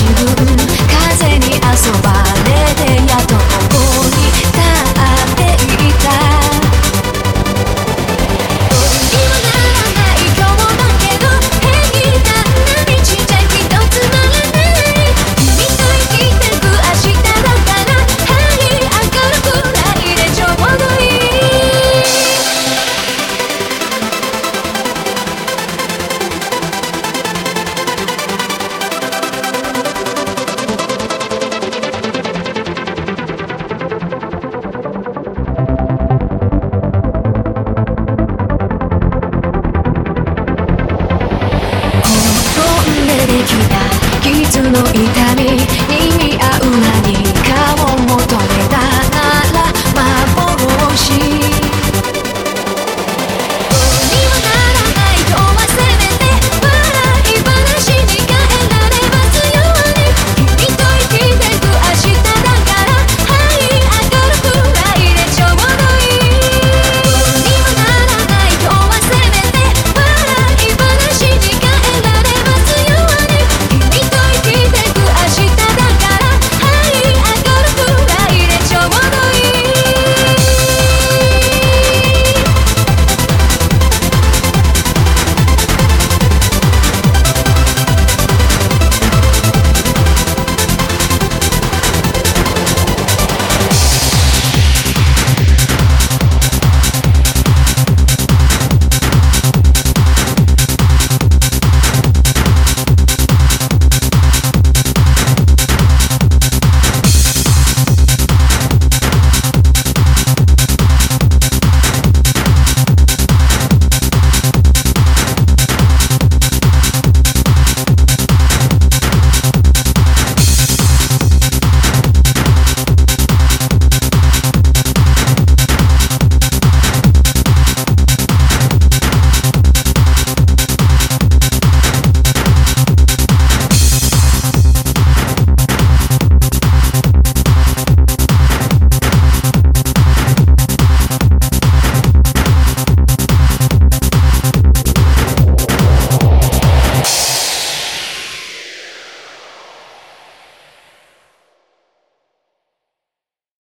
you. day